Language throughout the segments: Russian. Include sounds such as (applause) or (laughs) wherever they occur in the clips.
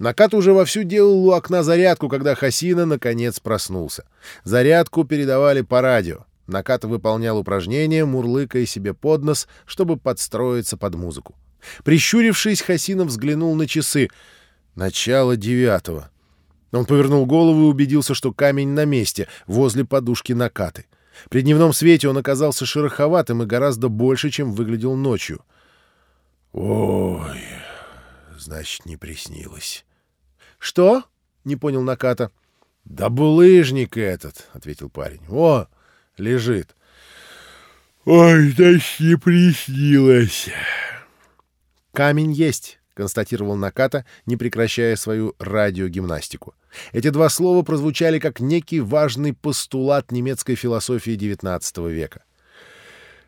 Накат уже вовсю делал у окна зарядку, когда Хасина наконец проснулся. Зарядку передавали по радио. Наката выполнял упражнения, мурлыкая себе под нос, чтобы подстроиться под музыку. Прищурившись, Хасина взглянул на часы. Начало девятого. Он повернул голову и убедился, что камень на месте, возле подушки Накаты. При дневном свете он оказался шероховатым и гораздо больше, чем выглядел ночью. «Ой, значит, не приснилось». «Что?» — не понял Наката. «Да булыжник этот», — ответил парень. «О, лежит». «Ой, значит, не приснилось». «Камень есть», — констатировал Наката, не прекращая свою радиогимнастику. Эти два слова прозвучали как некий важный постулат немецкой философии XIX века.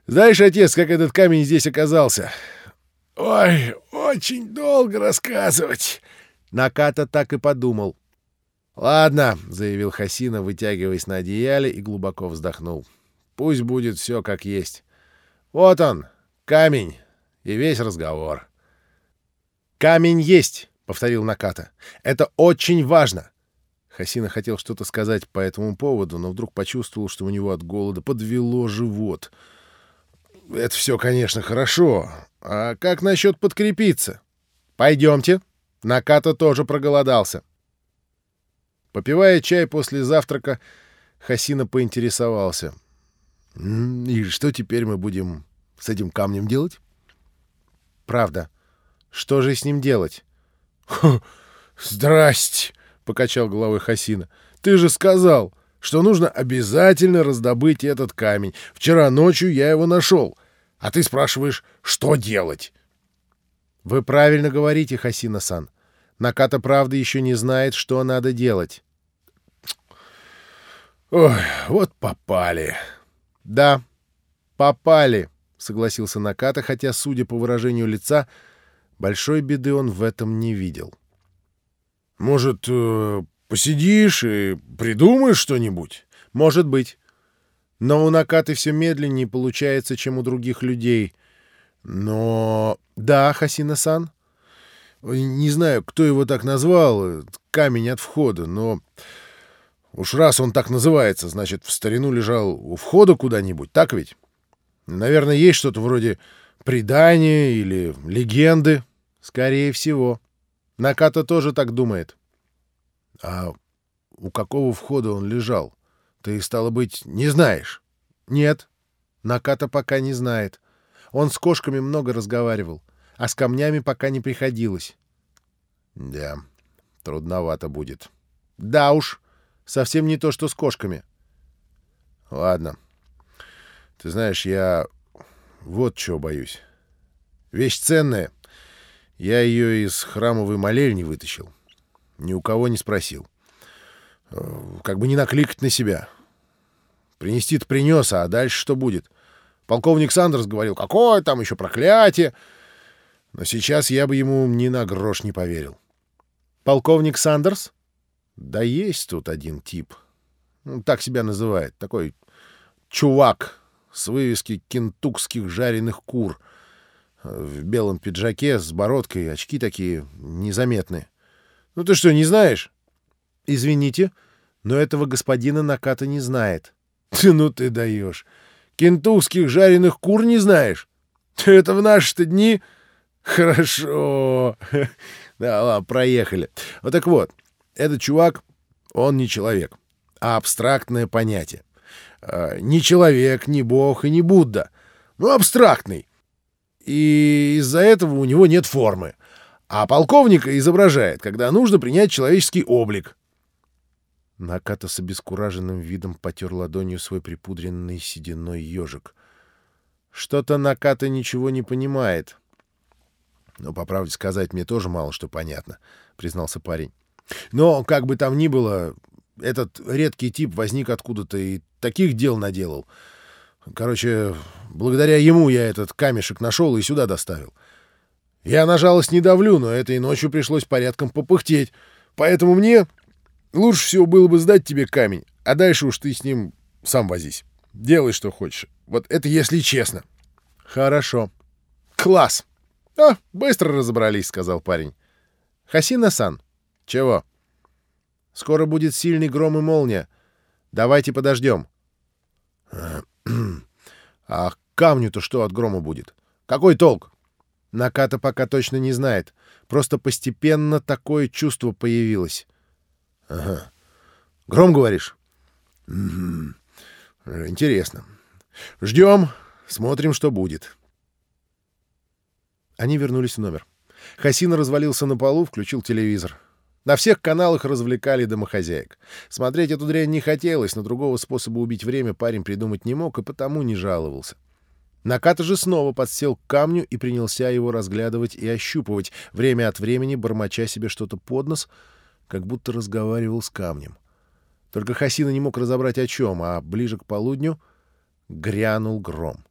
«Знаешь, отец, как этот камень здесь оказался?» «Ой, очень долго рассказывать!» Наката так и подумал. «Ладно», — заявил Хасина, вытягиваясь на одеяле и глубоко вздохнул. «Пусть будет все как есть. Вот он, камень, и весь разговор». «Камень есть», — повторил Наката. «Это очень важно». Хасина хотел что-то сказать по этому поводу, но вдруг почувствовал, что у него от голода подвело живот. «Это все, конечно, хорошо. А как насчет подкрепиться?» «Пойдемте». Наката тоже проголодался. Попивая чай после завтрака, Хасина поинтересовался. «И что теперь мы будем с этим камнем делать?» «Правда. Что же с ним делать?» «Здрасте!» — покачал головой Хасина. «Ты же сказал, что нужно обязательно раздобыть этот камень. Вчера ночью я его нашел. А ты спрашиваешь, что делать?» «Вы правильно говорите, Хасина-сан. Наката правда еще не знает, что надо делать». «Ой, вот попали». «Да, попали», — согласился Наката, хотя, судя по выражению лица, большой беды он в этом не видел. «Может, э, посидишь и придумаешь что-нибудь?» «Может быть. Но у Накаты все медленнее получается, чем у других людей. Но... Да, Хасина-сан?» Не знаю, кто его так назвал, камень от входа, но уж раз он так называется, значит, в старину лежал у входа куда-нибудь, так ведь? Наверное, есть что-то вроде предания или легенды. Скорее всего. Наката тоже так думает. А у какого входа он лежал? Ты, стало быть, не знаешь? Нет. Наката пока не знает. Он с кошками много разговаривал а с камнями пока не приходилось. Да, трудновато будет. Да уж, совсем не то, что с кошками. Ладно. Ты знаешь, я вот чего боюсь. Вещь ценная. Я ее из храмовой молельни вытащил. Ни у кого не спросил. Как бы не накликать на себя. Принести-то принес, а дальше что будет? Полковник Сандерс говорил, какое там еще проклятие. Но сейчас я бы ему ни на грош не поверил. «Полковник Сандерс?» «Да есть тут один тип. Ну, так себя называет. Такой чувак с вывески кентукских жареных кур. В белом пиджаке, с бородкой, очки такие незаметные. Ну ты что, не знаешь?» «Извините, но этого господина Наката не знает». «Ну ты даешь! Кентукских жареных кур не знаешь? (laughs) Это в наши-то дни...» Хорошо. (laughs) Да, ладно, проехали. Вот так вот, этот чувак, он не человек, а абстрактное понятие. А, не человек, не бог и не Будда. Ну, абстрактный. И из-за этого у него нет формы. А полковника изображает, когда нужно принять человеческий облик. Наката с обескураженным видом потер ладонью свой припудренный сединой ежик. Что-то Наката ничего не понимает. Но, по правде сказать, мне тоже мало что понятно, — признался парень. Но, как бы там ни было, этот редкий тип возник откуда-то и таких дел наделал. Короче, благодаря ему я этот камешек нашел и сюда доставил. Я на жалость не давлю, но этой ночью пришлось порядком попыхтеть. Поэтому мне лучше всего было бы сдать тебе камень, а дальше уж ты с ним сам возись. Делай, что хочешь. Вот это если честно. Хорошо. Класс. «А, быстро разобрались», — сказал парень. «Хасина-сан, Чего? Скоро будет сильный гром и молния. Давайте подождем. А камню-то что от грома будет? Какой толк? Наката пока точно не знает. Просто постепенно такое чувство появилось. Ага. Гром, говоришь? Угу. Интересно. Ждем, смотрим, что будет. Они вернулись в номер. Хасин развалился на полу, включил телевизор. На всех каналах развлекали домохозяек. Смотреть эту дрянь не хотелось, но другого способа убить время парень придумать не мог и потому не жаловался. Наката же снова подсел к камню и принялся его разглядывать и ощупывать, время от времени бормоча себе что-то под нос, как будто разговаривал с камнем. Только Хасина не мог разобрать о чем, а ближе к полудню грянул гром.